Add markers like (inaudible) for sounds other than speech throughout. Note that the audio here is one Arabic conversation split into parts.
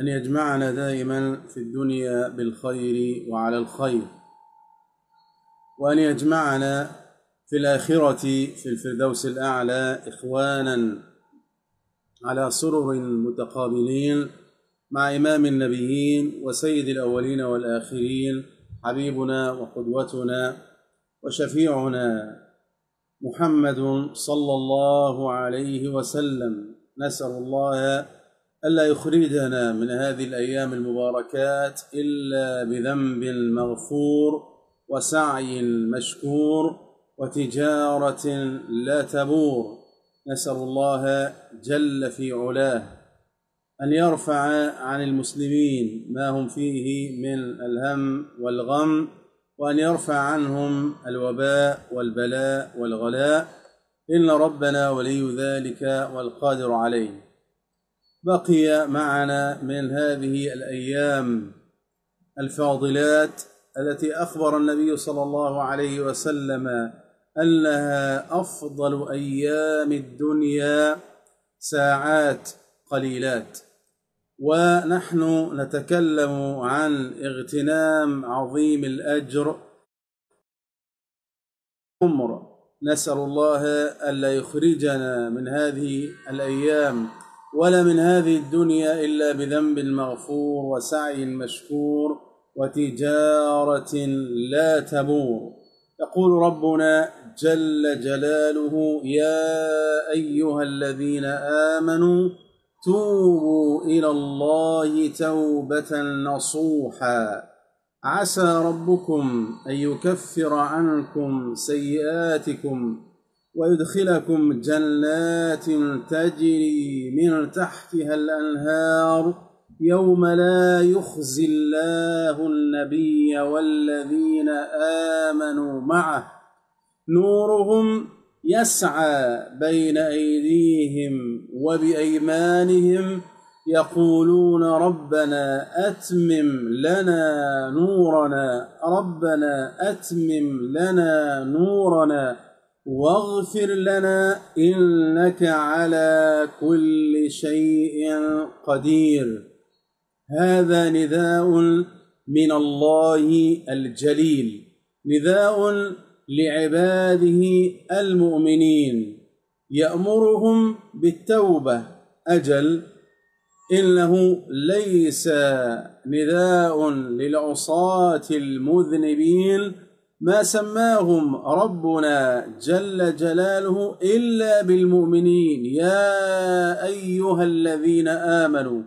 أن يجمعنا دائما في الدنيا بالخير وعلى الخير وأن يجمعنا في الآخرة في الفردوس الأعلى إخوانا على سرر متقابلين مع إمام النبيين وسيد الأولين والآخرين حبيبنا وقدوتنا وشفيعنا محمد صلى الله عليه وسلم. نسأل الله ألا يخرجنا من هذه الأيام المباركات إلا بذنب مغفور وسعي مشكور وتجارة لا تبور. نسأل الله جل في علاه أن يرفع عن المسلمين ما هم فيه من الهم والغم وأن يرفع عنهم الوباء والبلاء والغلاء. إن ربنا ولي ذلك والقادر عليه. بقي معنا من هذه الأيام الفاضلات التي أخبر النبي صلى الله عليه وسلم أنها أفضل أيام الدنيا ساعات قليلات. ونحن نتكلم عن اغتنام عظيم الأجر. عمر. نسأل الله ألا يخرجنا من هذه الأيام ولا من هذه الدنيا إلا بذنب مغفور وسعي مشكور وتجارة لا تبور يقول ربنا جل جلاله يا أيها الذين آمنوا توبوا إلى الله توبة نصوحا. عسى ربكم أن يكفر عنكم سيئاتكم ويدخلكم جنات تجري من تحتها الأنهار يوم لا يخزي الله النبي والذين آمنوا معه. نورهم يسعى بين أيديهم وبأيمانهم يقولون ربنا أتمم لنا نورنا ربنا أتمم لنا نورنا. واغفر لنا إنك على كل شيء قدير. هذا نداء من الله الجليل. نداء لعباده المؤمنين. يأمرهم بالتوبة. أجل إنه ليس نداء للعصاة المذنبين ما سماهم ربنا جل جلاله إلا بالمؤمنين. يا أيها الذين آمنوا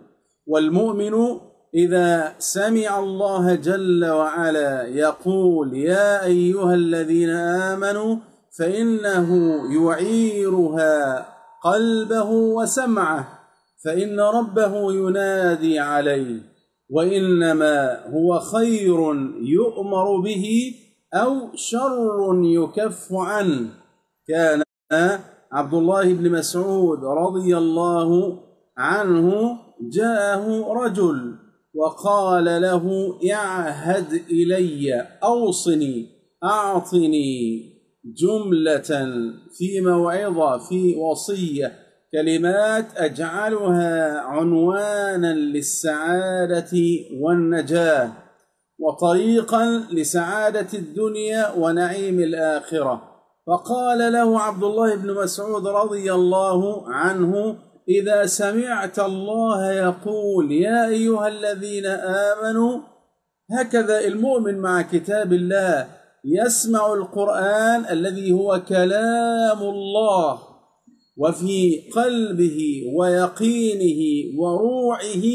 والمؤمن إذا سمع الله جل وعلا يقول يا أيها الذين آمنوا فإنه يعيرها قلبه وسمعه فإن ربه ينادي عليه وإنما هو خير يؤمر به أو شر يكف عنه. كان عبد الله بن مسعود رضي الله عنه جاءه رجل وقال له اعهد إلي أوصني أعطني جملة في موعظة في وصية كلمات أجعلها عنوانا للسعادة والنجاة. وطريقا لسعادة الدنيا ونعيم الآخرة. فقال له عبد الله بن مسعود رضي الله عنه إذا سمعت الله يقول يا أيها الذين آمنوا هكذا المؤمن مع كتاب الله يسمع القرآن الذي هو كلام الله وفي قلبه ويقينه وروعه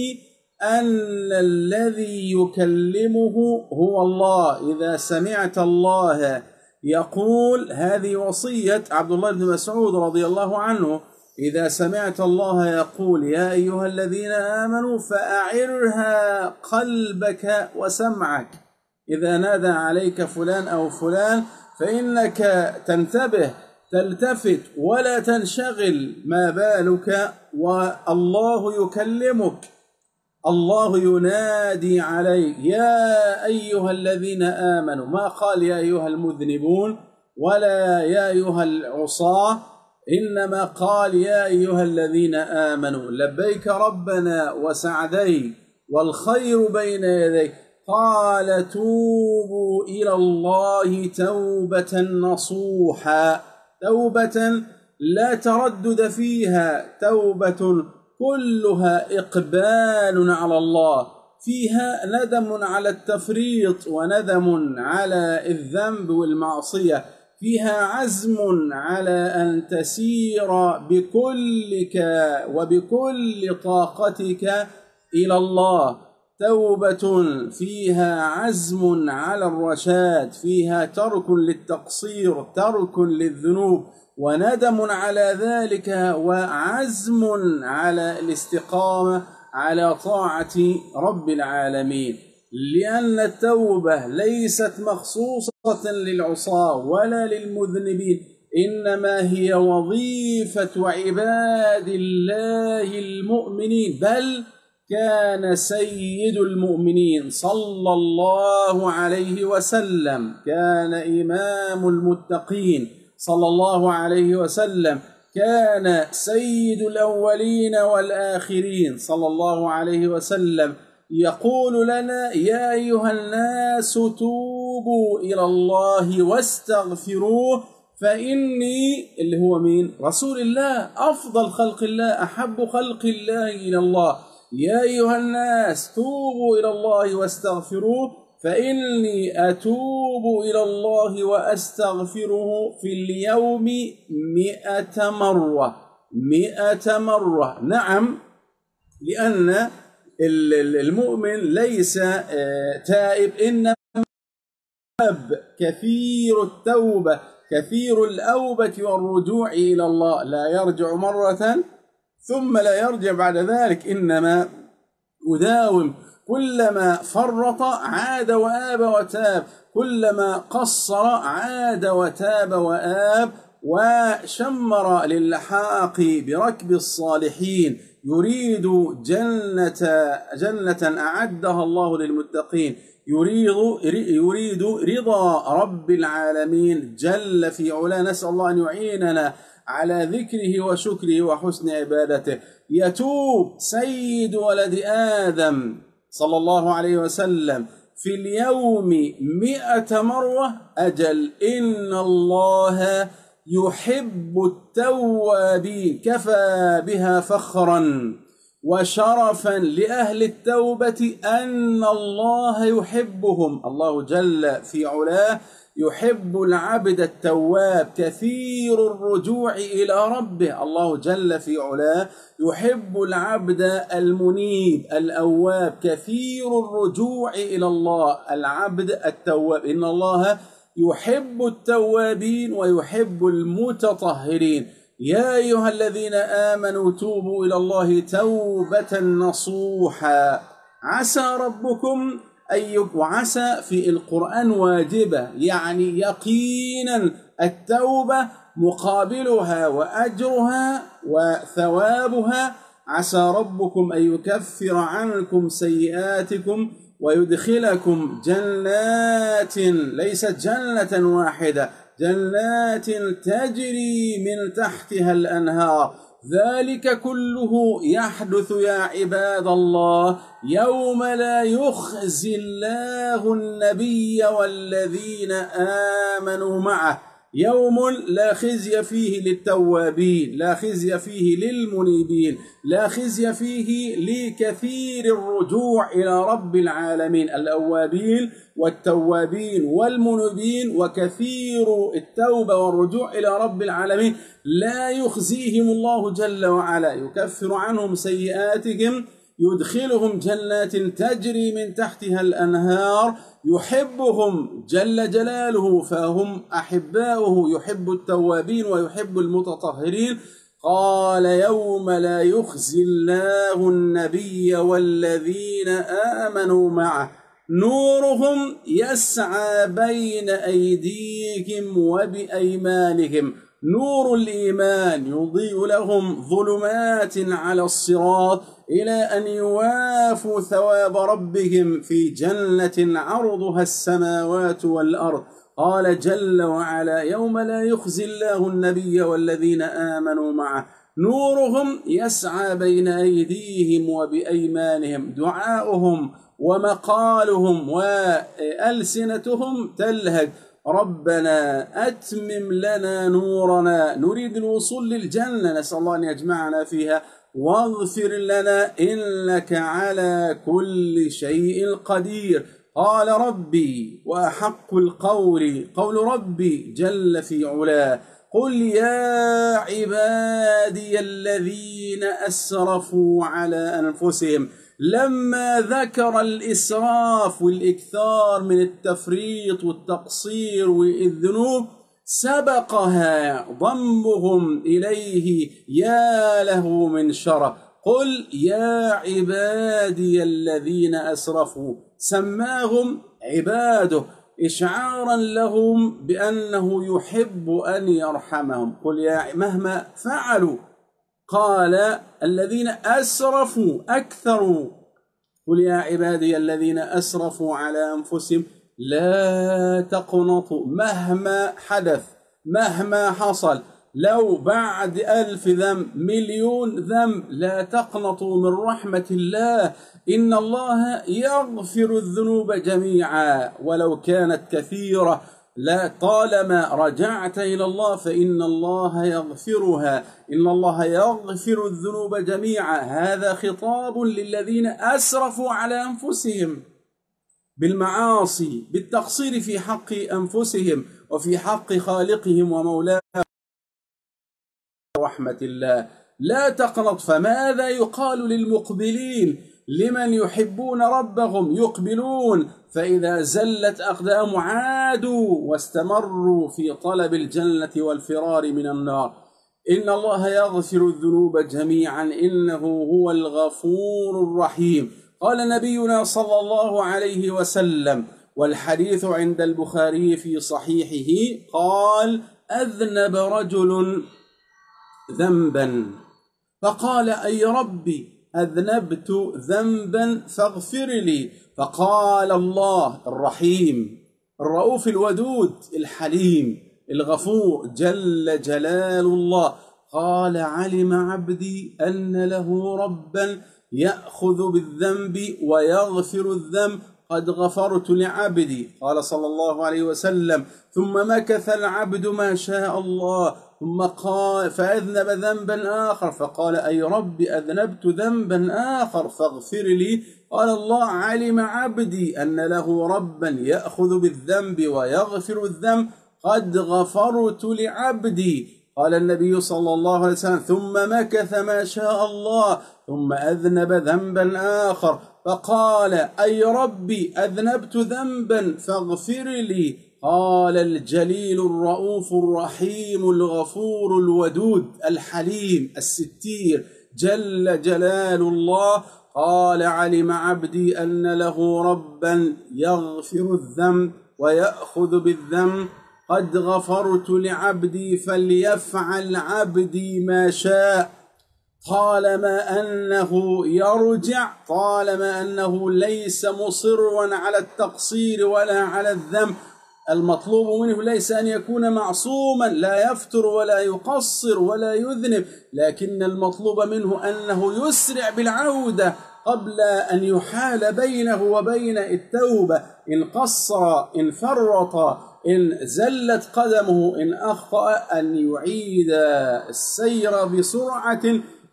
أن الذي يكلمه هو الله. إذا سمعت الله يقول هذه وصية عبد الله بن مسعود رضي الله عنه. إذا سمعت الله يقول يا أيها الذين آمنوا فأعرها قلبك وسمعك. إذا نادى عليك فلان أو فلان فإنك تنتبه تلتفت ولا تنشغل ما بالك والله يكلمك. الله ينادي عليك يا أيها الذين آمنوا ما قال يا أيها المذنبون؟ ولا يا أيها العصاة إنما قال يا أيها الذين آمنوا لبيك ربنا وسعديك والخير بين يديك قال توبوا إلى الله توبة نصوحا توبة لا تردد فيها توبة كلها إقبال على الله. فيها ندم على التفريط وندم على الذنب والمعصية. فيها عزم على أن تسير بكلك وبكل طاقتك إلى الله. توبة فيها عزم على الرشاد. فيها ترك للتقصير ترك للذنوب. وندم على ذلك وعزم على الاستقامة على طاعة رب العالمين. لأن التوبة ليست مخصوصة للعصاة ولا للمذنبين إنما هي وظيفة عباد الله المؤمنين. بل كان سيد المؤمنين صلى الله عليه وسلم كان إمام المتقين. صلى الله عليه وسلم كان سيد الأولين والآخرين صلى الله عليه وسلم يقول لنا يا أيها الناس توبوا إلى الله واستغفروه فإني اللي هو مين؟ رسول الله أفضل خلق الله أحب خلق الله إلى الله. يا أيها الناس توبوا إلى الله واستغفروه فإني أتوب إلى الله وأستغفره في اليوم مئة مرة. مئة مرة. نعم لأن المؤمن ليس آه، تائب إنما كثير التوبة كثير الأوبة والرجوع إلى الله. لا يرجع مرة ثم لا يرجع بعد ذلك إنما يداوم كلما فرط عاد وآب وتاب. كلما قصر عاد وتاب وآب وشمر للحاق بركب الصالحين. يريد جنة جنة أعدها الله للمتقين. يريد يريد رضا رب العالمين. جل في علا نسأل الله أن يعيننا على ذكره وشكره وحسن عبادته. يتوب سيد ولد آدم. صلى الله عليه وسلم في اليوم مئة مرة أجل. إن الله يحب التوابين. كفى بها فخرا وشرفا لأهل التوبة أن الله يحبهم. الله جل في علاه يحب العبد التواب كثير الرجوع إلى ربه. الله جل في علاه يحب العبد المنيب الأواب كثير الرجوع إلى الله. العبد التواب إن الله يحب التوابين ويحب المتطهرين. يا أيها الذين آمنوا توبوا إلى الله توبة نصوحا. عسى ربكم أن وعسى في القرآن واجبة يعني يقينا التوبة مقابلها وأجرها وثوابها. عسى ربكم أن يكفر عنكم سيئاتكم ويدخلكم جنات ليست جنة واحدة جنات تجري من تحتها الأنهار. ذلك كله يحدث يا عباد الله. يوم لا يخزي الله النبي والذين آمنوا معه. يوم لا خزي فيه للتوابين لا خزي فيه للمنيبين لا خزي فيه لكثير الرجوع إلى رب العالمين الأوابين والتوابين والمنيبين وكثير التوبة والرجوع إلى رب العالمين. لا يخزيهم الله جل وعلا يكفر عنهم سيئاتهم يدخلهم جنات تجري من تحتها الأنهار. يحبهم جل جلاله فهم أحباؤه يحب التوابين ويحب المتطهرين. قال يوم لا يخزي الله النبي والذين آمنوا معه. نورهم يسعى بين أيديهم وبأيمانهم. نور الإيمان يضيء لهم ظلمات على الصراط. إلى أن يوافوا ثواب ربهم في جنة عرضها السماوات والأرض. قال جل وعلا يوم لا يخزي الله النبي والذين آمنوا معه. نورهم يسعى بين أيديهم وبأيمانهم. دعاؤهم ومقالهم وألسنتهم تلهج. ربنا أتمم لنا نورنا. نريد الوصول للجنة. نسأل الله أن يجمعنا فيها. واغفر لنا إنك على كل شيء قدير. قال ربي وأحق القول قول ربي جل في علاه. قل يا عبادي الذين أسرفوا على أنفسهم لما ذكر الإسراف والإكثار من التفريط والتقصير والذنوب سبقها ضمهم إليه يا له من شرف. قل يا عبادي الذين أسرفوا سماهم عباده إشعارا لهم بأنه يحب أن يرحمهم. قل يا مهما فعلوا قال الذين أسرفوا أكثروا. قل يا عبادي الذين أسرفوا على أنفسهم لا تقنطوا مهما حدث مهما حصل. لو بعد ألف ذنب مليون ذنب لا تقنطوا من رحمة الله. إن الله يغفر الذنوب جميعا. ولو كانت كثيرة لا طالما رجعت إلى الله فإن الله يغفرها. إن الله يغفر الذنوب جميعا. هذا خطاب للذين أسرفوا على أنفسهم. بالمعاصي بالتقصير في حق أنفسهم وفي حق خالقهم ومولاهم. رحمة الله. لا تقنط فماذا يقال للمقبلين؟ لمن يحبون ربهم يقبلون. فإذا زلت أقدام عادوا واستمروا في طلب الجنة والفرار من النار. إن الله يغفر الذنوب جميعا إنه هو الغفور الرحيم. قال نبينا صلى الله عليه وسلم والحديث عند البخاري في صحيحه قال أذنب رجل ذنبا. فقال أي ربي أذنبت ذنبا فاغفر لي. فقال الله الرحيم الرؤوف الودود الحليم الغفور جل جلال الله. قال علم عبدي أن له ربا. يأخذ بالذنب ويغفر الذنب قد غفرت لعبدي قال صلى الله عليه وسلم. ثم مكث العبد ما شاء الله ثم قال فأذنب ذنبا آخر فقال أي رب أذنبت ذنبا آخر فاغفر لي. قال الله علم عبدي أن له ربا يأخذ بالذنب ويغفر الذنب قد غفرت لعبدي. قال النبي صلى الله عليه وسلم ثم مكث ما شاء الله ثم أذنب ذنبا آخر. فقال أي ربي أذنبت ذنبا فاغفر لي. قال الجليل الرؤوف الرحيم الغفور الودود الحليم الستير جل جلال الله. قال علم عبدي أن له ربا يغفر الذنب ويأخذ بالذنب. قد غفرت لعبدي فليفعل عبدي ما شاء. طالما أنه يرجع طالما أنه ليس مصرا على التقصير ولا على الذنب المطلوب منه ليس أن يكون معصوما لا يفتر ولا يقصر ولا يذنب لكن المطلوب منه أنه يسرع بالعودة قبل أن يحال بينه وبين التوبة. إن قصر إن فرط إن زلت قدمه إن أخطأ أن يعيد السير بسرعة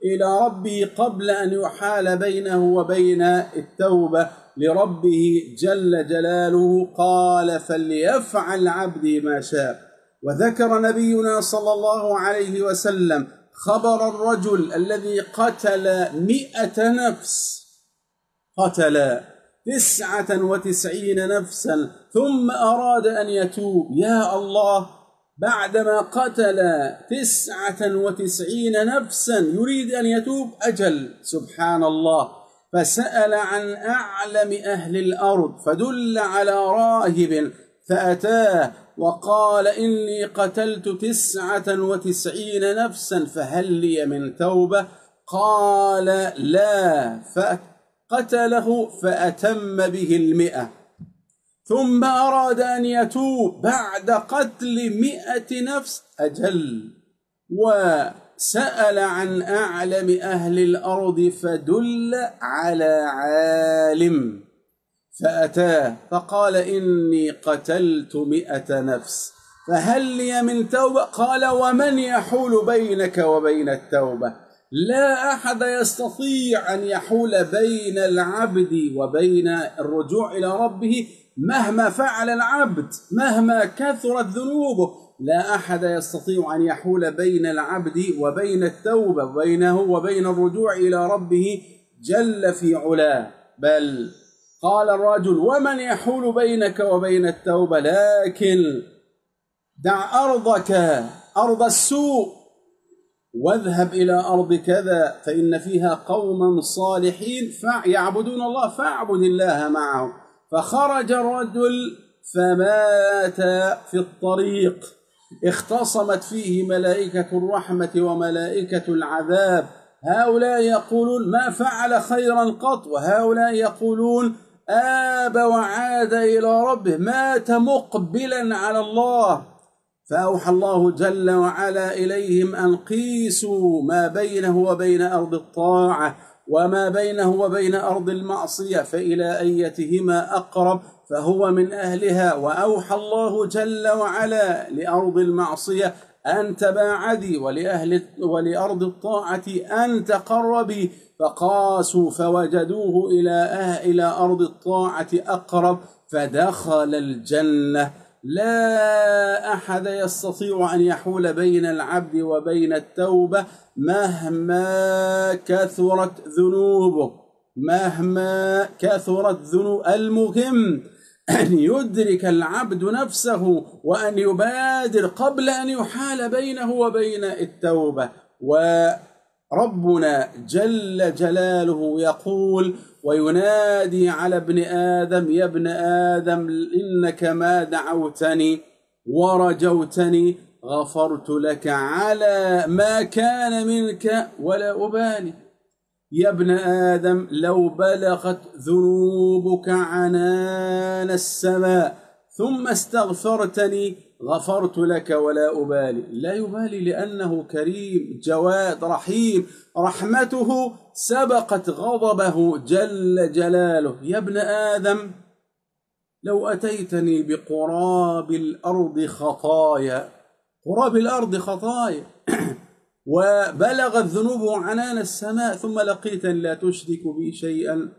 إلى ربه قبل أن يحال بينه وبين التوبة لربه جل جلاله. قال فليفعل عبدي ما شاء. وذكر نبينا صلى الله عليه وسلم خبر الرجل الذي قتل مئة نفس. قتل تسعة وتسعين نفسا ثم أراد أن يتوب. يا الله بعدما قتل تسعة وتسعين نفسا يريد أن يتوب؟ أجل. سبحان الله. فسأل عن أعلم أهل الأرض فدل على راهب فأتاه وقال إني قتلت تسعة وتسعين نفسا فهل لي من توبة؟ قال لا. فقتله فأتم به المئة. ثم أراد أن يتوب بعد قتل مئة نفس أجل وسأل عن أعلم أهل الأرض فدل على عالم. فأتاه فقال إني قتلت مئة نفس فهل لي من توبة؟ قال ومن يحول بينك وبين التوبة؟ لا أحد يستطيع أن يحول بين العبد وبين الرجوع إلى ربه مهما فعل العبد مهما كثرت ذنوبه. لا أحد يستطيع أن يحول بين العبد وبين التوبة بينه وبين الرجوع إلى ربه جل في علاه. بل قال الرجل ومن يحول بينك وبين التوبة؟ لكن دع أرضك أرض السوء. واذهب إلى أرض كذا فإن فيها قوما صالحين يعبدون الله فاعبد الله معهم. فخرج الرجل فمات في الطريق. اختصمت فيه ملائكة الرحمة وملائكة العذاب. هؤلاء يقولون ما فعل خيرا قط وهؤلاء يقولون آب وعاد إلى ربه مات مقبلا على الله. فأوحى الله جل وعلا إليهم أن قيسوا ما بينه وبين أرض الطاعة وما بينه وبين أرض المعصية فإلى أيتهما أقرب فهو من أهلها. وأوحى الله جل وعلا لأرض المعصية أن تباعدي ولأهل ولأرض الطاعة أن تقربي. فقاسوا فوجدوه إلى أه إلى أرض الطاعة أقرب فدخل الجنة. لا أحد يستطيع أن يحول بين العبد وبين التوبة مهما كثرت ذنوبه مهما كثرت ذنوب المهم أن يدرك العبد نفسه وأن يبادر قبل أن يحال بينه وبين التوبة. وربنا جل جلاله يقول وينادي على ابن آدم يا ابن آدم إنك ما دعوتني ورجوتني غفرت لك على ما كان منك ولا أبالي. يا ابن آدم لو بلغت ذنوبك عنان السماء ثم استغفرتني غفرت لك ولا أبالي. لا يبالي لأنه كريم جواد رحيم. رحمته سبقت غضبه جل جلاله. يا ابن آدم لو أتيتني بقراب الأرض خطايا قراب الأرض خطايا (clears throat) وبلغت ذنوبه عنان السماء ثم لقيتني لا تشرك بي شيئا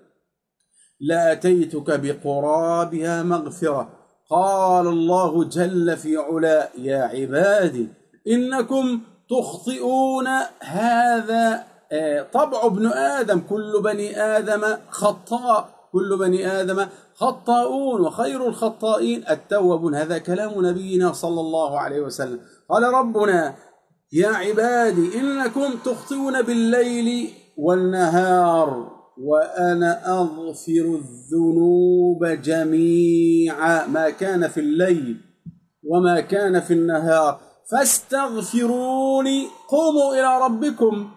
لأتيتك بقرابها مغفرة. قال الله جل في علا يا عبادي إنكم تخطئون هذا آه، طبع ابن آدم. كل بني آدم خطاء كل بني آدم خطاؤون وخير الخطائين. التوابون هذا كلام نبينا صلى الله عليه وسلم. قال ربنا يا عبادي إنكم تخطئون بالليل والنهار. وأنا أغفر الذنوب جميعا. ما كان في الليل وما كان في النهار. فاستغفروني. قوموا إلى ربكم.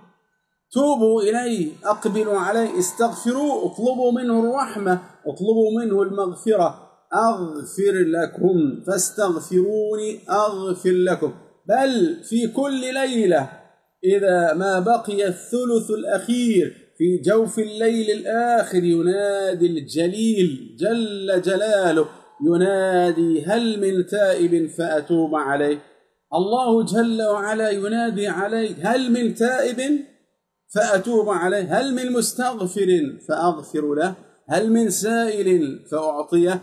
توبوا إليه. أقبلوا عليه. استغفروا اطلبوا منه الرحمة. اطلبوا منه المغفرة. أغفر لكم. فاستغفروني. أغفر لكم. بل في كل ليلة إذا ما بقي الثلث الأخير في جوف الليل الآخر ينادي الجليل جل جلاله ينادي هل من تائب فأتوب عليه؟ الله جل وعلا ينادي عليك هل من تائب فأتوب عليه؟ هل من مستغفر فأغفر له؟ هل من سائل فأعطيه؟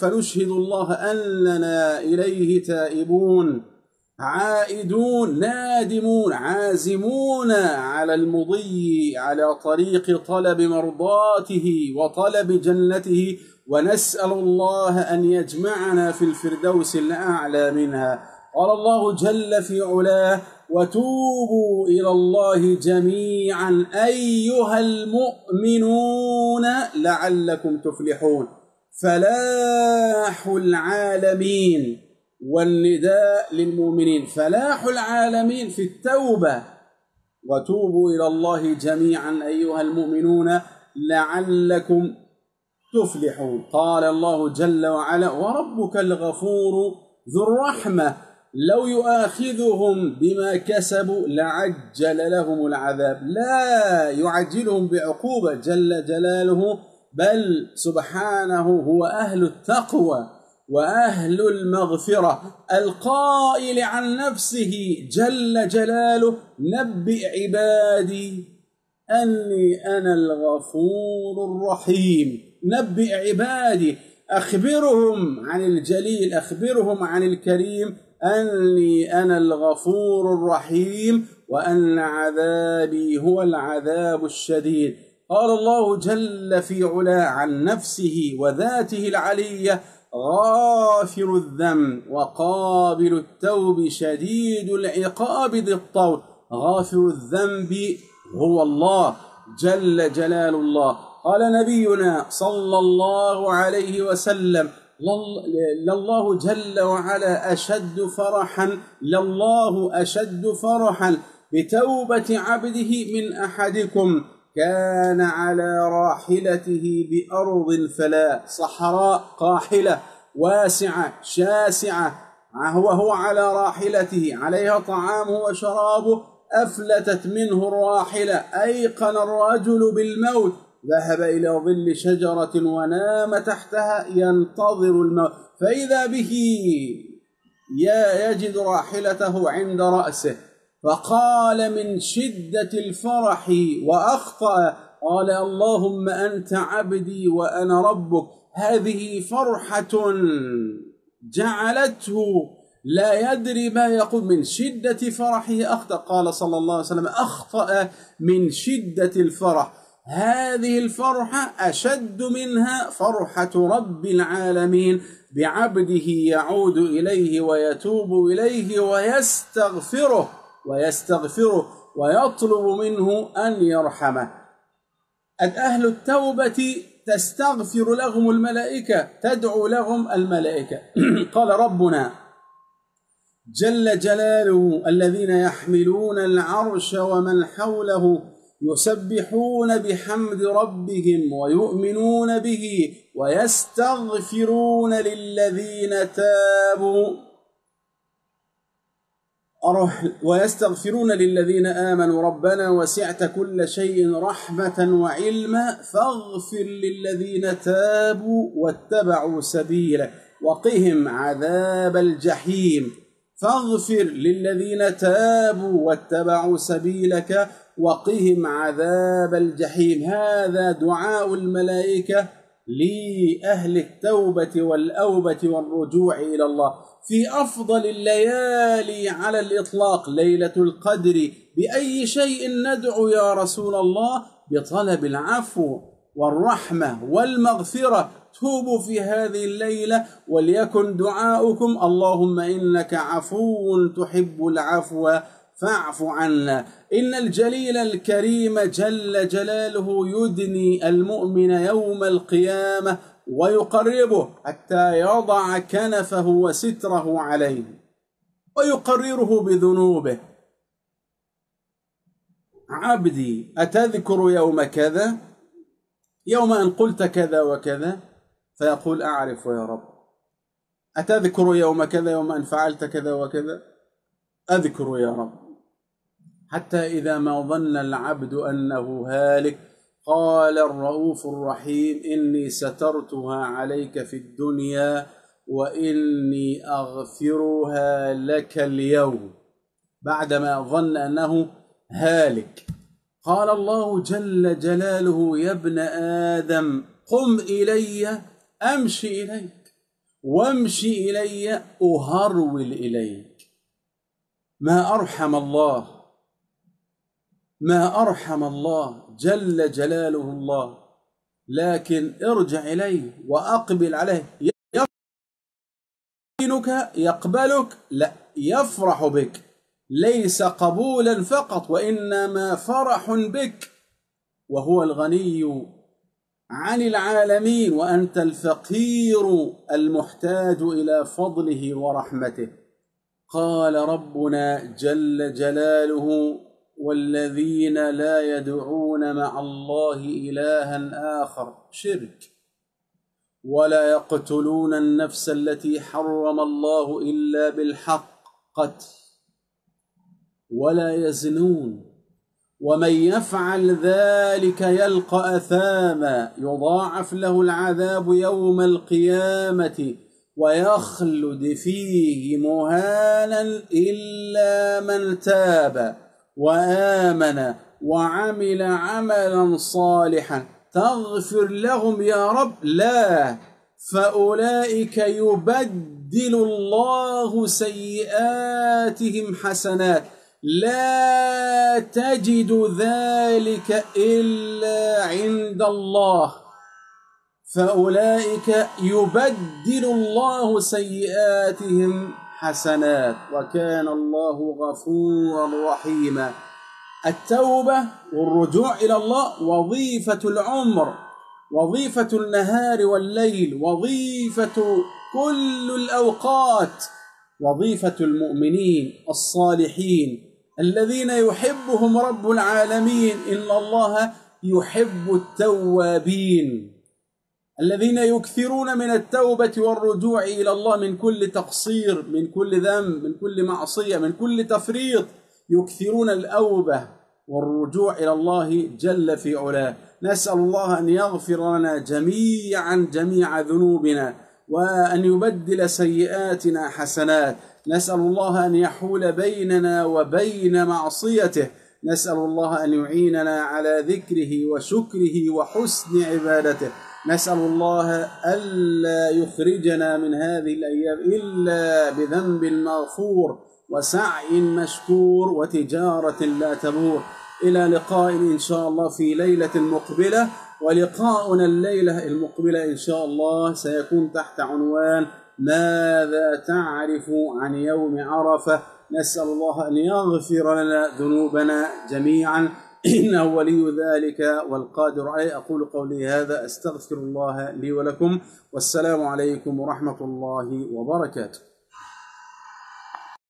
فنشهد الله أننا إليه تائبون. عائدون نادمون عازمون على المضي على طريق طلب مرضاته وطلب جنته. ونسأل الله أن يجمعنا في الفردوس الأعلى منها. قال الله جل في علاه وتوبوا إلى الله جميعا أيها المؤمنون لعلكم تفلحون. فلاح العالمين. والنداء للمؤمنين. فلاح العالمين في التوبة. وتوبوا إلى الله جميعا أيها المؤمنون لعلكم تفلحون. قال الله جل وعلا وربك الغفور ذو الرحمة. لو يؤاخذهم بما كسبوا لعجل لهم العذاب. لا يعجلهم بعقوبة جل جلاله بل سبحانه هو أهل التقوى. وأهل المغفرة القائل عن نفسه جل جلاله نبئ عبادي أني أنا الغفور الرحيم. نبئ عبادي أخبرهم عن الجليل أخبرهم عن الكريم أني أنا الغفور الرحيم وأن عذابي هو العذاب الشديد. قال الله جل في علا عن نفسه وذاته العلية غافر الذنب وقابل التوب شديد العقاب ذي الطول. غافر الذنب هو الله جل جلال الله. قال نبينا صلى الله عليه وسلم لله جل وعلا أشد فرحا لله أشد فرحا بتوبة عبده من أحدكم كان على راحلته بأرض فلا صحراء قاحلة واسعة شاسعة. وهو على راحلته عليها طعامه وشرابه أفلتت منه الراحلة. أيقن الرجل بالموت. ذهب إلى ظل شجرة ونام تحتها ينتظر الموت. فإذا به يجد راحلته عند رأسه. فقال من شدة الفرح وأخطأ قال اللهم أنت عبدي وأنا ربك. هذه فرحة جعلته لا يدري ما يقول. من شدة فرحه أخطأ. قال صلى الله عليه وسلم أخطأ من شدة الفرح. هذه الفرحة أشد منها فرحة رب العالمين. بعبده يعود إليه ويتوب إليه ويستغفره. ويستغفره ويطلب منه أن يرحمه. أهل التوبة تستغفر لهم الملائكة تدعو لهم الملائكة. (clears throat) قال ربنا جل جلاله الذين يحملون العرش ومن حوله يسبحون بحمد ربهم ويؤمنون به ويستغفرون للذين تابوا. ويستغفرون للذين آمنوا ربنا وسعت كل شيء رحمة وعلما فاغفر للذين تابوا واتبعوا سبيلك وقهم عذاب الجحيم. فاغفر للذين تابوا واتبعوا سبيلك وقهم عذاب الجحيم. هذا دعاء الملائكة لأهل التوبة والأوبة والرجوع إلى الله. في أفضل الليالي على الإطلاق ليلة القدر بأي شيء ندعو يا رسول الله؟ بطلب العفو والرحمة والمغفرة. توبوا في هذه الليلة وليكن دعاؤكم. اللهم إنك عفو تحب العفو. فاعف عنا. إن الجليل الكريم جل جلاله يدني المؤمن يوم القيامة ويقربه حتى يضع كنفه وستره عليه ويقرره بذنوبه. عبدي أتذكر يوم كذا؟ يوم أن قلت كذا وكذا؟ فيقول أعرف يا رب. أتذكر يوم كذا يوم أن فعلت كذا وكذا؟ أذكر يا رب. حتى إذا ما ظن العبد أنه هالك قال الرؤوف الرحيم إني سترتها عليك في الدنيا وإني أغفرها لك اليوم بعدما ظن أنه هالك. قال الله جل جلاله يا ابن آدم قم إلي أمشي إليك وامشي إلي أهرول إليك. ما أرحم الله ما أرحم الله جل جلاله الله. لكن ارجع إليه وأقبل عليه. يحسنك يقبلك لا يفرح بك. ليس قبولا فقط وإنما فرح بك. وهو الغني عن العالمين وأنت الفقير المحتاج إلى فضله ورحمته. قال ربنا جل جلاله والذين لا يدعون مع الله إلها آخر شرك. ولا يقتلون النفس التي حرم الله إلا بالحق قتل. ولا يزنون. ومن يفعل ذلك يلقى أثاما يضاعف له العذاب يوم القيامة ويخلد فيه مهانا إلا من تاب. وآمن وعمل عملا صالحا. تغفر لهم يا رب. لا. فأولئك يبدل الله سيئاتهم حسنات. لا تجد ذلك إلا عند الله. فأولئك يبدل الله سيئاتهم حسنات وكان الله غفورا رحيما. التوبة والرجوع إلى الله وظيفة العمر وظيفة النهار والليل وظيفة كل الأوقات وظيفة المؤمنين الصالحين الذين يحبهم رب العالمين. إن الله يحب التوابين. الذين يكثرون من التوبة والرجوع إلى الله من كل تقصير من كل ذنب من كل معصية من كل تفريط يكثرون الأوبة والرجوع إلى الله جل في علاه. نسأل الله أن يغفر لنا جميعا جميع ذنوبنا وأن يبدل سيئاتنا حسنات. نسأل الله أن يحول بيننا وبين معصيته. نسأل الله أن يعيننا على ذكره وشكره وحسن عبادته. نسأل الله ألا يخرجنا من هذه الأيام إلا بذنب مغفور وسعي مشكور وتجارة لا تبور إلى لقاء إن شاء الله في ليلة مقبلة ولقاؤنا الليلة المقبلة إن شاء الله سيكون تحت عنوان ماذا تعرف عن يوم عرفة. نسأل الله أن يغفر لنا ذنوبنا جميعا. إنه ولي ذلك والقادر عليه. أقول قولي هذا أستغفر الله لي ولكم والسلام عليكم ورحمة الله وبركاته.